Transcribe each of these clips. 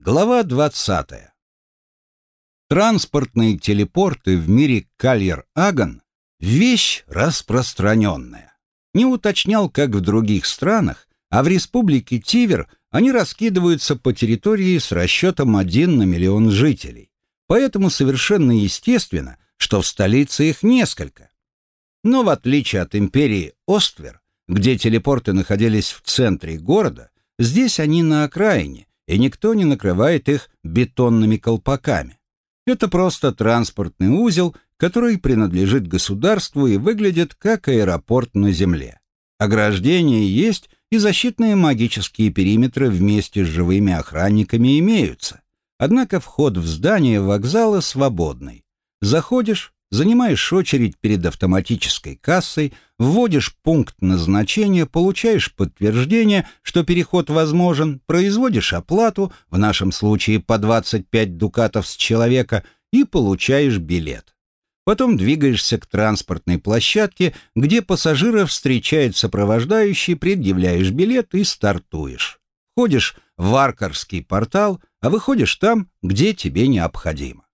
Глава 20. Транспортные телепорты в мире Кальер-Аган – вещь распространенная. Не уточнял, как в других странах, а в республике Тивер они раскидываются по территории с расчетом 1 на миллион жителей. Поэтому совершенно естественно, что в столице их несколько. Но в отличие от империи Оствер, где телепорты находились в центре города, здесь они на окраине, и никто не накрывает их бетонными колпаками. Это просто транспортный узел, который принадлежит государству и выглядит как аэропорт на земле. Ограждения есть, и защитные магические периметры вместе с живыми охранниками имеются. Однако вход в здание вокзала свободный. Заходишь, занимаешь очередь перед автоматической кассой, вводишь пункт назначения, получаешь подтверждение, что переход возможен, производишь оплату, в нашем случае по 25 дукатов с человека, и получаешь билет. Потом двигаешься к транспортной площадке, где пассажиров встречает сопровождающий, предъявляешь билет и стартуешь. Ходишь в Аркарский портал, а выходишь там, где тебе необходимо.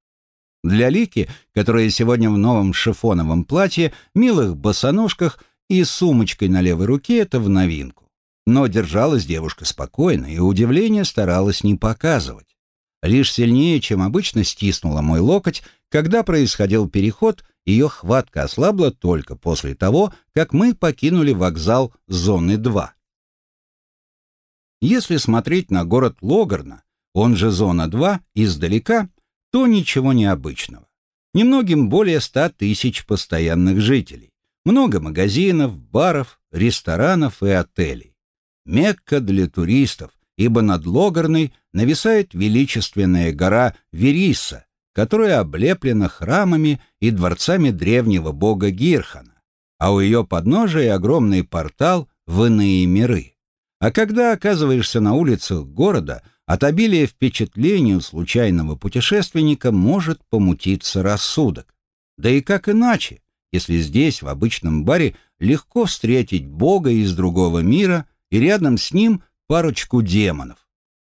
Для Лики, которая сегодня в новом шифоновом платье, милых босоножках и сумочкой на левой руке, это в новинку. Но держалась девушка спокойно и удивление старалась не показывать. Лишь сильнее, чем обычно, стиснула мой локоть, когда происходил переход, ее хватка ослабла только после того, как мы покинули вокзал зоны 2. Если смотреть на город Логарна, он же зона 2, издалека, то ничего необычного. Немногим более ста тысяч постоянных жителей. Много магазинов, баров, ресторанов и отелей. Мекка для туристов, ибо над Логарной нависает величественная гора Вериса, которая облеплена храмами и дворцами древнего бога Гирхана, а у ее подножия огромный портал в иные миры. А когда оказываешься на улицах города – от обилия впечатлений у случайного путешественника может помутиться рассудок. Да и как иначе, если здесь, в обычном баре, легко встретить Бога из другого мира и рядом с ним парочку демонов.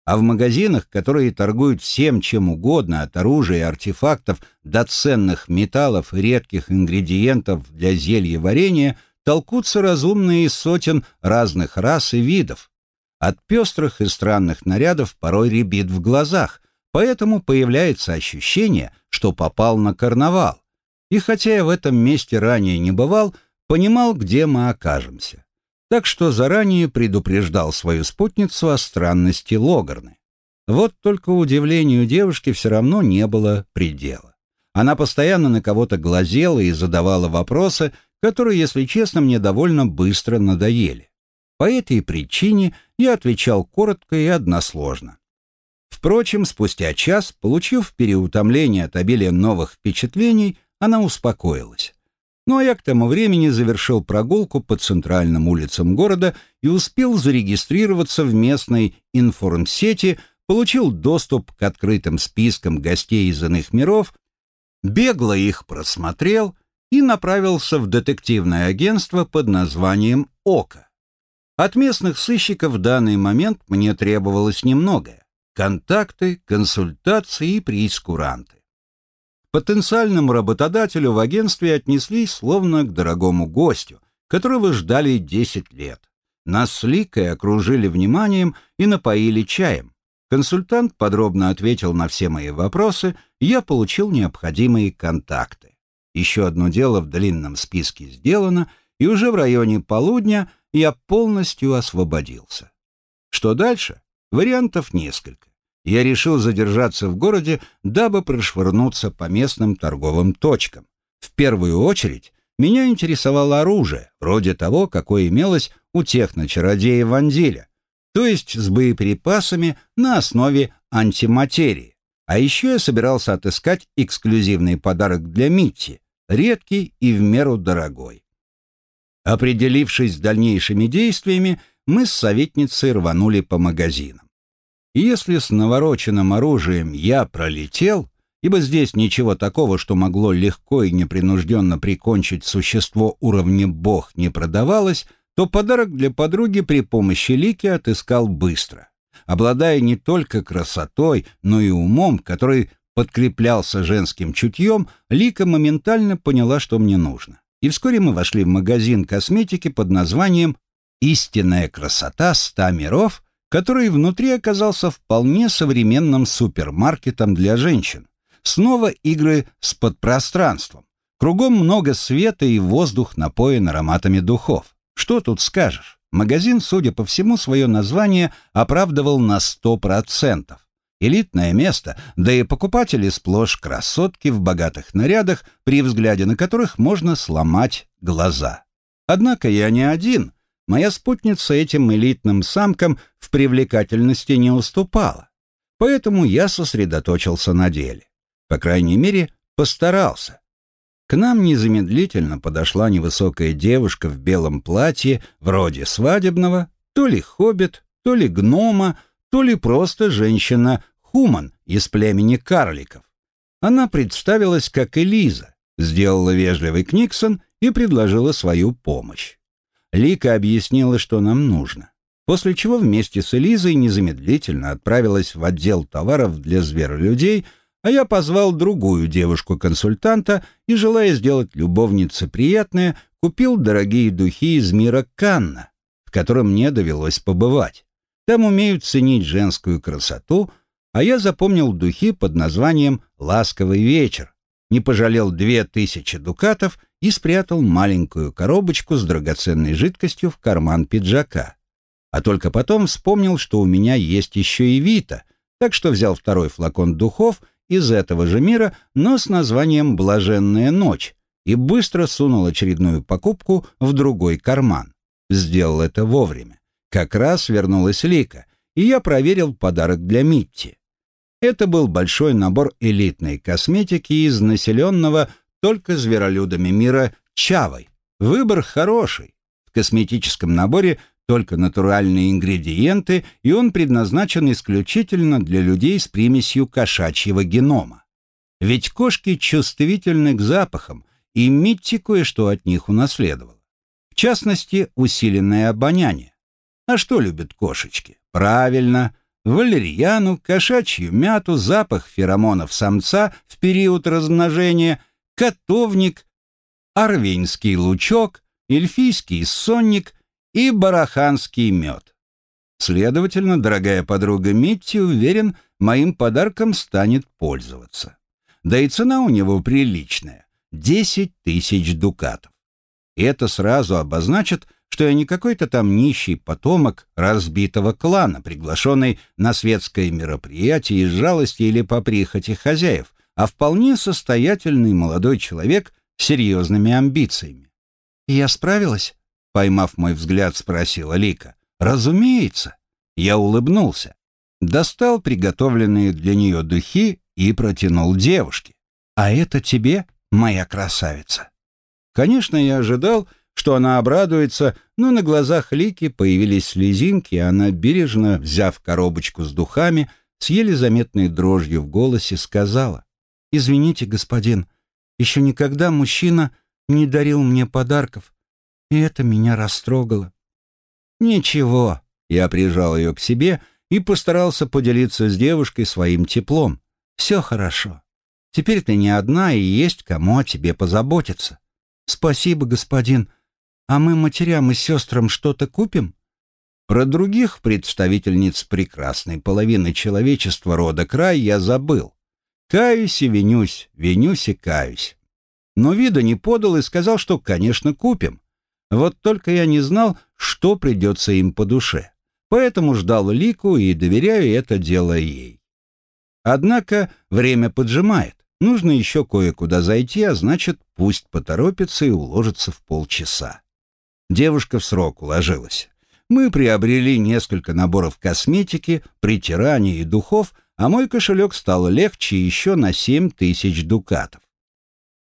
А в магазинах, которые торгуют всем чем угодно, от оружия и артефактов до ценных металлов и редких ингредиентов для зелья варенья, толкутся разумные из сотен разных рас и видов, от пестрых и странных нарядов порой рябит в глазах, поэтому появляется ощущение, что попал на карнавал. И хотя я в этом месте ранее не бывал, понимал, где мы окажемся. Так что заранее предупреждал свою спутницу о странности Логарны. Вот только удивлению девушки все равно не было предела. Она постоянно на кого-то глазела и задавала вопросы, которые, если честно, мне довольно быстро надоели. По этой причине я отвечал коротко и односложно. Впрочем, спустя час, получив переутомление от обилия новых впечатлений, она успокоилась. Ну а я к тому времени завершил прогулку по центральным улицам города и успел зарегистрироваться в местной информсети, получил доступ к открытым спискам гостей из иных миров, бегло их просмотрел и направился в детективное агентство под названием «Ока». От местных сыщиков в данный момент мне требовалось немногое. Контакты, консультации и прейскуранты. Потенциальному работодателю в агентстве отнеслись словно к дорогому гостю, которого ждали 10 лет. Нас с окружили вниманием и напоили чаем. Консультант подробно ответил на все мои вопросы, и я получил необходимые контакты. Еще одно дело в длинном списке сделано, и уже в районе полудня – я полностью освободился. Что дальше? Вариантов несколько. Я решил задержаться в городе, дабы прошвырнуться по местным торговым точкам. В первую очередь меня интересовало оружие, вроде того, какое имелось у техночародея Вандиля, то есть с боеприпасами на основе антиматерии. А еще я собирался отыскать эксклюзивный подарок для Митти, редкий и в меру дорогой. Определившись с дальнейшими действиями, мы с советницей рванули по магазинам. Если с навороченным оружием я пролетел, ибо здесь ничего такого, что могло легко и непринужденно прикончить существо уровня бог, не продавалось, то подарок для подруги при помощи Лики отыскал быстро. Обладая не только красотой, но и умом, который подкреплялся женским чутьем, Лика моментально поняла, что мне нужно. И вскоре мы вошли в магазин косметики под названием «Истинная красота ста миров», который внутри оказался вполне современным супермаркетом для женщин. Снова игры с подпространством. Кругом много света и воздух напоен ароматами духов. Что тут скажешь? Магазин, судя по всему, свое название оправдывал на сто процентов. Элитное место, да и покупатели сплошь красотки в богатых нарядах, при взгляде на которых можно сломать глаза. Однако я не один. Моя спутница этим элитным самкам в привлекательности не уступала. Поэтому я сосредоточился на деле. По крайней мере, постарался. К нам незамедлительно подошла невысокая девушка в белом платье, вроде свадебного, то ли хоббит, то ли гнома, то ли просто женщина-хуман из племени карликов. Она представилась как Элиза, сделала вежливый Книксон и предложила свою помощь. Лика объяснила, что нам нужно, после чего вместе с Элизой незамедлительно отправилась в отдел товаров для зверолюдей, а я позвал другую девушку-консультанта и, желая сделать любовнице приятное, купил дорогие духи из мира Канна, в котором мне довелось побывать. Там умеют ценить женскую красоту, а я запомнил духи под названием «Ласковый вечер», не пожалел две тысячи дукатов и спрятал маленькую коробочку с драгоценной жидкостью в карман пиджака. А только потом вспомнил, что у меня есть еще и Вита, так что взял второй флакон духов из этого же мира, но с названием «Блаженная ночь» и быстро сунул очередную покупку в другой карман. Сделал это вовремя. Как раз вернулась Лика, и я проверил подарок для Митти. Это был большой набор элитной косметики из населенного только зверолюдами мира Чавой. Выбор хороший. В косметическом наборе только натуральные ингредиенты, и он предназначен исключительно для людей с примесью кошачьего генома. Ведь кошки чувствительны к запахам, и Митти кое-что от них унаследовала. В частности, усиленное обоняние. А что любят кошечки? Правильно, валерьяну, кошачью мяту, запах феромонов самца в период размножения, котовник, арвинский лучок, эльфийский сонник – и бараханский мед. Следовательно, дорогая подруга Митти, уверен, моим подарком станет пользоваться. Да и цена у него приличная — 10 тысяч дукатов. И это сразу обозначит, что я не какой-то там нищий потомок разбитого клана, приглашенный на светское мероприятие из жалости или по прихоти хозяев, а вполне состоятельный молодой человек с серьезными амбициями. Я справилась? Поймав мой взгляд, спросила Лика. «Разумеется». Я улыбнулся. Достал приготовленные для нее духи и протянул девушке. «А это тебе, моя красавица». Конечно, я ожидал, что она обрадуется, но на глазах Лики появились слезинки, и она, бережно взяв коробочку с духами, с еле заметной дрожью в голосе сказала. «Извините, господин, еще никогда мужчина не дарил мне подарков, и это меня растрогало. «Ничего», — я прижал ее к себе и постарался поделиться с девушкой своим теплом. «Все хорошо. Теперь ты не одна, и есть кому о тебе позаботиться». «Спасибо, господин. А мы матерям и сестрам что-то купим?» Про других представительниц прекрасной половины человечества рода край я забыл. Каюсь и винюсь, винюсь и каюсь. Но вида не подал и сказал, что, конечно, купим. Вот только я не знал, что придется им по душе. Поэтому ждал Лику и доверяю это дело ей. Однако время поджимает. Нужно еще кое-куда зайти, а значит, пусть поторопится и уложится в полчаса. Девушка в срок уложилась. Мы приобрели несколько наборов косметики, притираний и духов, а мой кошелек стал легче еще на 7 тысяч дукатов.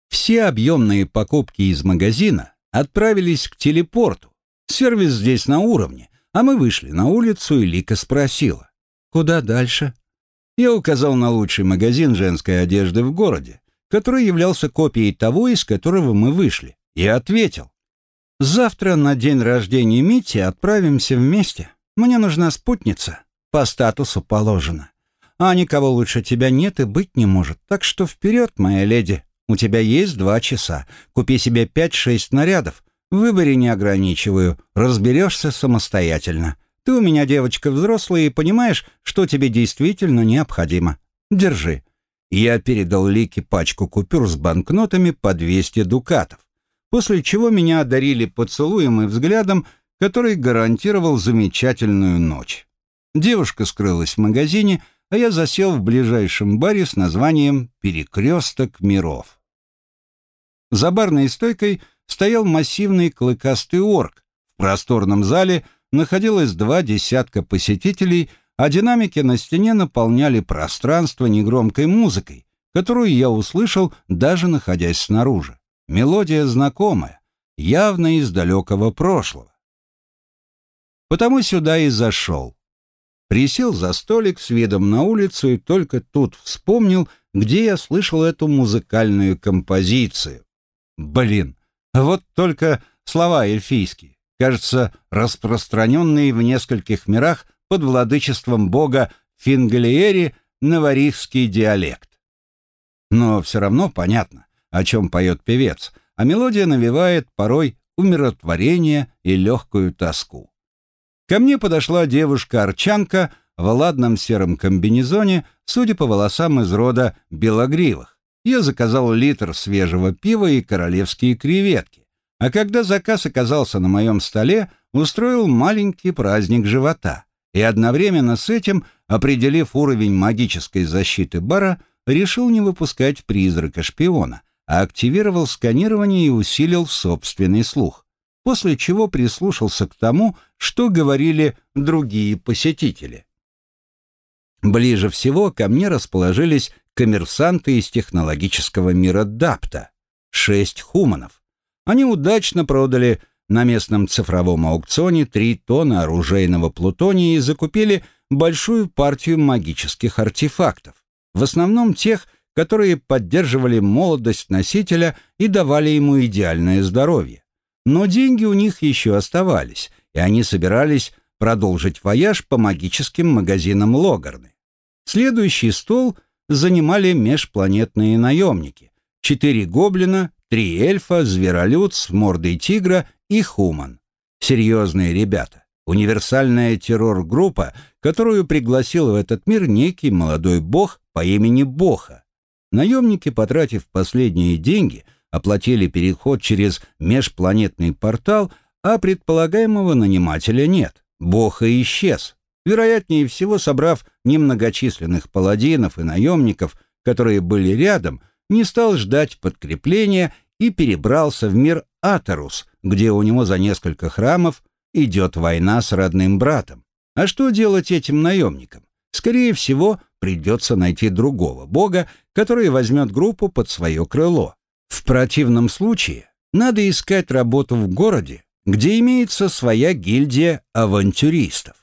Все объемные покупки из магазина отправились к телепорту. Сервис здесь на уровне, а мы вышли на улицу, и Лика спросила. «Куда дальше?» Я указал на лучший магазин женской одежды в городе, который являлся копией того, из которого мы вышли, и ответил. «Завтра на день рождения Мити отправимся вместе. Мне нужна спутница. по статусу положено. А никого лучше тебя нет и быть не может. Так что вперед, моя леди. У тебя есть два часа. Купи себе пять-шесть нарядов. В выборе не ограничиваю. Разберешься самостоятельно. Ты у меня девочка взрослая и понимаешь, что тебе действительно необходимо. Держи». Я передал Лике пачку купюр с банкнотами по 200 дукатов, после чего меня одарили поцелуем и взглядом, который гарантировал замечательную ночь. Девушка скрылась в магазине, а я засел в ближайшем баре с названием «Перекресток миров». За барной стойкой стоял массивный клыкастый орк. В просторном зале находилось два десятка посетителей, а динамики на стене наполняли пространство негромкой музыкой, которую я услышал, даже находясь снаружи. Мелодия знакомая, явно из далекого прошлого. Потому сюда и зашел. Присел за столик с видом на улицу и только тут вспомнил, где я слышал эту музыкальную композицию. Блин, вот только слова эльфийские, кажется, распространенные в нескольких мирах под владычеством бога Фингалиери наварихский диалект. Но все равно понятно, о чем поет певец, а мелодия навевает порой умиротворение и легкую тоску. Ко мне подошла девушка-арчанка в ладном сером комбинезоне, судя по волосам из рода белогривых. Я заказал литр свежего пива и королевские креветки. А когда заказ оказался на моем столе, устроил маленький праздник живота. И одновременно с этим, определив уровень магической защиты бара, решил не выпускать призрака-шпиона, а активировал сканирование и усилил собственный слух после чего прислушался к тому, что говорили другие посетители. Ближе всего ко мне расположились коммерсанты из технологического мира Дапта, шесть хуманов. Они удачно продали на местном цифровом аукционе три тонны оружейного плутония и закупили большую партию магических артефактов, в основном тех, которые поддерживали молодость носителя и давали ему идеальное здоровье. Но деньги у них еще оставались, и они собирались продолжить вояж по магическим магазинам Логарны. Следующий стол занимали межпланетные наемники. Четыре гоблина, три эльфа, зверолюд с мордой тигра и хуман. Серьезные ребята. Универсальная террор-группа, которую пригласил в этот мир некий молодой бог по имени Боха. Наемники, потратив последние деньги – оплатили переход через межпланетный портал, а предполагаемого нанимателя нет. Боха исчез. Вероятнее всего, собрав немногочисленных паладинов и наемников, которые были рядом, не стал ждать подкрепления и перебрался в мир Атерус, где у него за несколько храмов идет война с родным братом. А что делать этим наемникам? Скорее всего, придется найти другого бога, который возьмет группу под свое крыло. В противном случае надо искать работу в городе, где имеется своя гильдия авантюристов.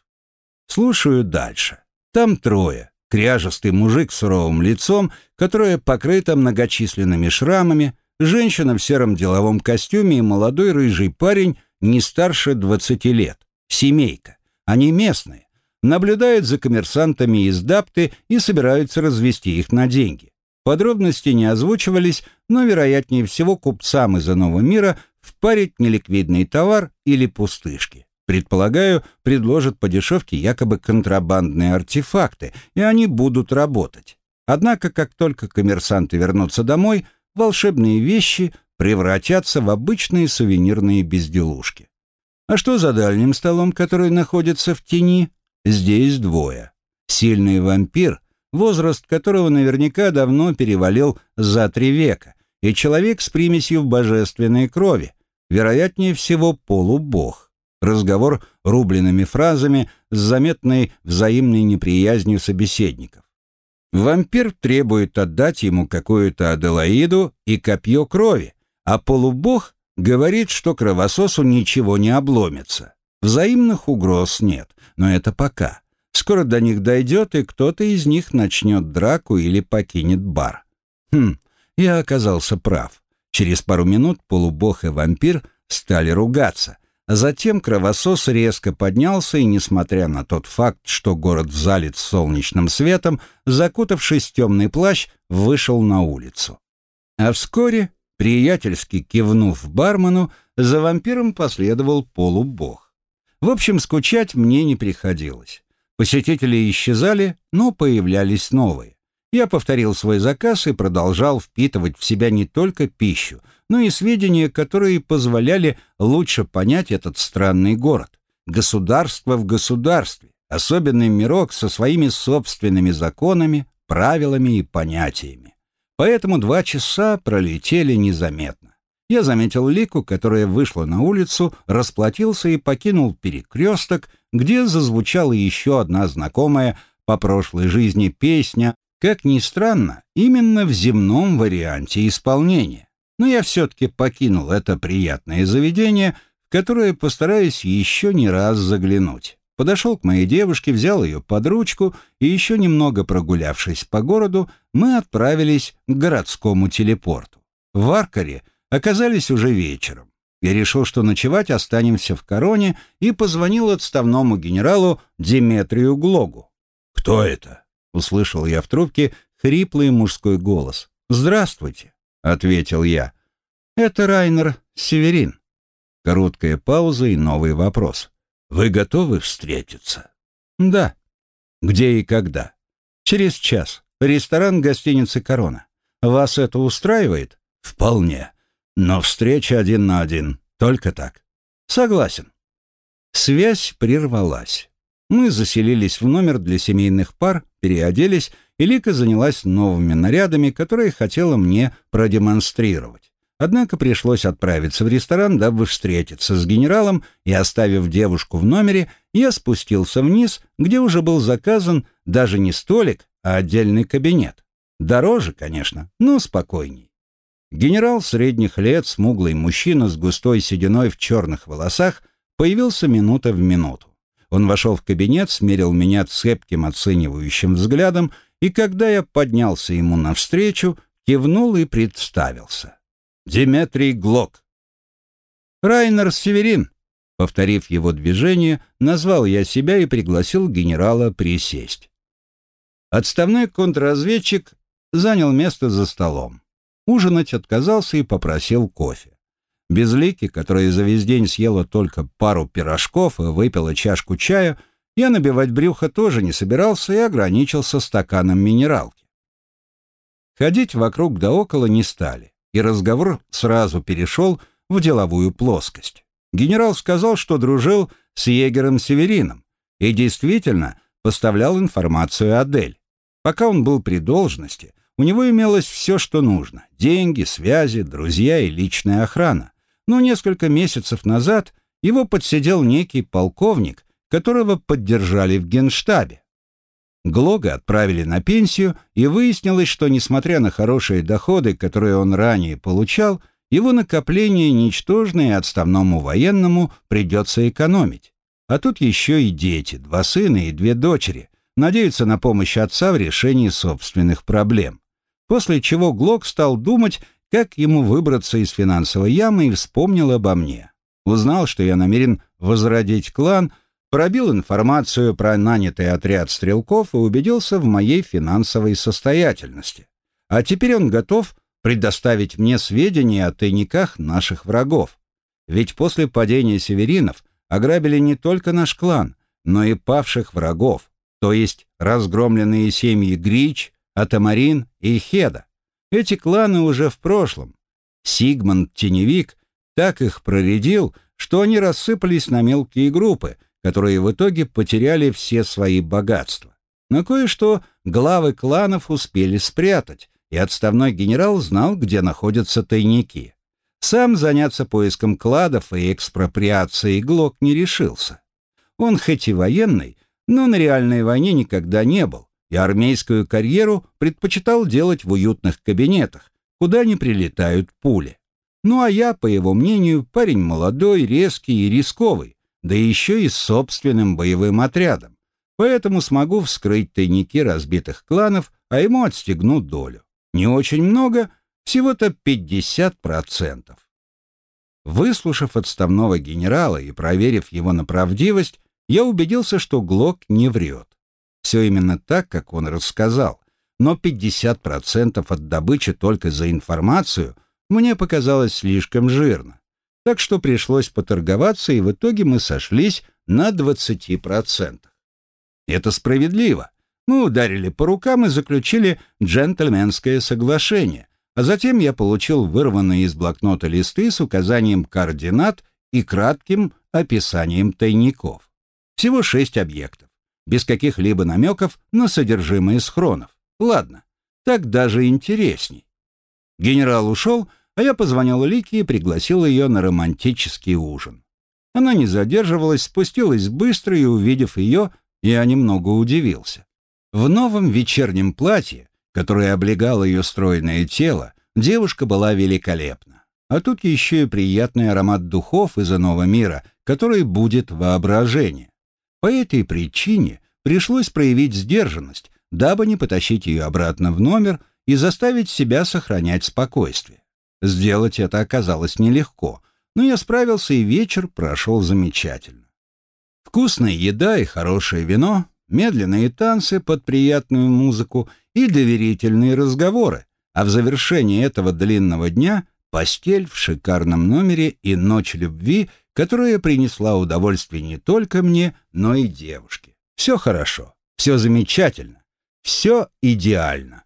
Слушаю дальше. Там трое. Кряжестый мужик с суровым лицом, которое покрыто многочисленными шрамами, женщина в сером деловом костюме и молодой рыжий парень не старше 20 лет. Семейка. Они местные. Наблюдают за коммерсантами из Дапты и собираются развести их на деньги. Подробности не озвучивались, но, вероятнее всего, купцам из иного мира впарить неликвидный товар или пустышки. Предполагаю, предложат по дешевке якобы контрабандные артефакты, и они будут работать. Однако, как только коммерсанты вернутся домой, волшебные вещи превратятся в обычные сувенирные безделушки. А что за дальним столом, который находится в тени? Здесь двое. Сильный вампир возраст которого наверняка давно перевалил за три века, и человек с примесью божественной крови, вероятнее всего полубог. Разговор рубленными фразами с заметной взаимной неприязнью собеседников. Вампир требует отдать ему какую-то Аделаиду и копье крови, а полубог говорит, что кровососу ничего не обломится. Взаимных угроз нет, но это пока. Скоро до них дойдет, и кто-то из них начнет драку или покинет бар. Хм, я оказался прав. Через пару минут полубог и вампир стали ругаться, а затем кровосос резко поднялся и, несмотря на тот факт, что город залит солнечным светом, закутавшись в темный плащ, вышел на улицу. А вскоре, приятельски кивнув бармену, за вампиром последовал полубог. В общем, скучать мне не приходилось. Посетители исчезали, но появлялись новые. Я повторил свой заказ и продолжал впитывать в себя не только пищу, но и сведения, которые позволяли лучше понять этот странный город. Государство в государстве, особенный мирок со своими собственными законами, правилами и понятиями. Поэтому два часа пролетели незаметно. Я заметил Лику, которая вышла на улицу, расплатился и покинул перекресток, где зазвучала еще одна знакомая по прошлой жизни песня как ни странно, именно в земном варианте исполнения. Но я все-таки покинул это приятное заведение, в которое постараюсь еще не раз заглянуть. Подошел к моей девушке, взял ее под ручку, и еще немного прогулявшись по городу, мы отправились к городскому телепорту. В Аркаре оказались уже вечером. Я решил, что ночевать останемся в Короне, и позвонил отставному генералу Диметрию Глогу. «Кто это?» Услышал я в трубке хриплый мужской голос. «Здравствуйте», — ответил я. «Это Райнер Северин». Короткая пауза и новый вопрос. «Вы готовы встретиться?» «Да». «Где и когда?» «Через час. Ресторан гостиницы «Корона». Вас это устраивает?» «Вполне. Но встреча один на один. Только так». «Согласен». Связь прервалась. Мы заселились в номер для семейных пар, переоделись, и Лика занялась новыми нарядами, которые хотела мне продемонстрировать. Однако пришлось отправиться в ресторан, дабы встретиться с генералом, и, оставив девушку в номере, я спустился вниз, где уже был заказан даже не столик, а отдельный кабинет. Дороже, конечно, но спокойней. Генерал средних лет, смуглый мужчина с густой сединой в черных волосах, появился минута в минуту. Он вошел в кабинет, смерил меня цепким оценивающим взглядом, и когда я поднялся ему навстречу, кивнул и представился. Диметрий Глок. Райнер Северин. Повторив его движение, назвал я себя и пригласил генерала присесть. Отставной контрразведчик занял место за столом. Ужинать отказался и попросил кофе. Безлики, которая за весь день съела только пару пирожков и выпила чашку чая, я набивать брюхо тоже не собирался и ограничился стаканом минералки. Ходить вокруг да около не стали, и разговор сразу перешел в деловую плоскость. Генерал сказал, что дружил с егером Северином и действительно поставлял информацию Адель. Пока он был при должности, у него имелось все, что нужно – деньги, связи, друзья и личная охрана но несколько месяцев назад его подсидел некий полковник, которого поддержали в генштабе. Глога отправили на пенсию, и выяснилось, что, несмотря на хорошие доходы, которые он ранее получал, его накопления ничтожные отставному военному придется экономить. А тут еще и дети, два сына и две дочери, надеются на помощь отца в решении собственных проблем. После чего Глок стал думать, как ему выбраться из финансовой ямы и вспомнил обо мне. Узнал, что я намерен возродить клан, пробил информацию про нанятый отряд стрелков и убедился в моей финансовой состоятельности. А теперь он готов предоставить мне сведения о тайниках наших врагов. Ведь после падения северинов ограбили не только наш клан, но и павших врагов, то есть разгромленные семьи Грич, Атамарин и Хеда. Эти кланы уже в прошлом. Сигмунд Теневик так их проредил, что они рассыпались на мелкие группы, которые в итоге потеряли все свои богатства. Но кое-что главы кланов успели спрятать, и отставной генерал знал, где находятся тайники. Сам заняться поиском кладов и экспроприацией Глок не решился. Он хоть и военный, но на реальной войне никогда не был, и армейскую карьеру предпочитал делать в уютных кабинетах, куда не прилетают пули. Ну а я, по его мнению, парень молодой, резкий и рисковый, да еще и с собственным боевым отрядом. Поэтому смогу вскрыть тайники разбитых кланов, а ему отстегну долю. Не очень много, всего-то 50%. Выслушав отставного генерала и проверив его на правдивость, я убедился, что Глок не врет. Все именно так, как он рассказал, но 50% от добычи только за информацию мне показалось слишком жирно. Так что пришлось поторговаться, и в итоге мы сошлись на 20%. Это справедливо. Мы ударили по рукам и заключили джентльменское соглашение, а затем я получил вырванные из блокнота листы с указанием координат и кратким описанием тайников. Всего шесть объектов, без каких-либо намеков на содержимое схронов. Ладно, так даже интересней. Генерал ушел, а я позвонил Лике и пригласил ее на романтический ужин. Она не задерживалась, спустилась быстро, и, увидев ее, я немного удивился. В новом вечернем платье, которое облегало ее стройное тело, девушка была великолепна. А тут еще и приятный аромат духов из иного мира, который будет воображение. По этой причине пришлось проявить сдержанность, дабы не потащить ее обратно в номер и заставить себя сохранять спокойствие. Сделать это оказалось нелегко, но я справился, и вечер прошел замечательно. Вкусная еда и хорошее вино, медленные танцы под приятную музыку и доверительные разговоры, а в завершении этого длинного дня постель в шикарном номере и ночь любви, которая принесла удовольствие не только мне, но и девушке. Все хорошо, все замечательно, все идеально.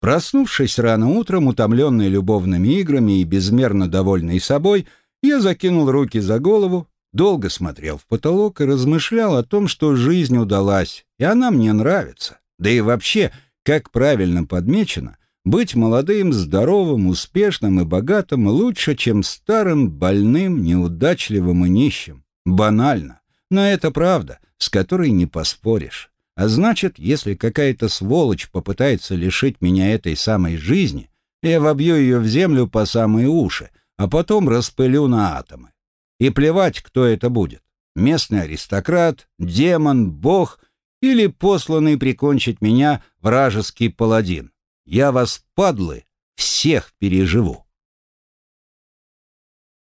Проснувшись рано утром, утомленный любовными играми и безмерно довольный собой, я закинул руки за голову, долго смотрел в потолок и размышлял о том, что жизнь удалась, и она мне нравится. Да и вообще, как правильно подмечено, быть молодым, здоровым, успешным и богатым лучше, чем старым, больным, неудачливым и нищим. Банально. Но это правда, с которой не поспоришь. А значит, если какая-то сволочь попытается лишить меня этой самой жизни, я вобью ее в землю по самые уши, а потом распылю на атомы. И плевать, кто это будет. Местный аристократ, демон, бог или посланный прикончить меня вражеский паладин. Я вас, падлы, всех переживу.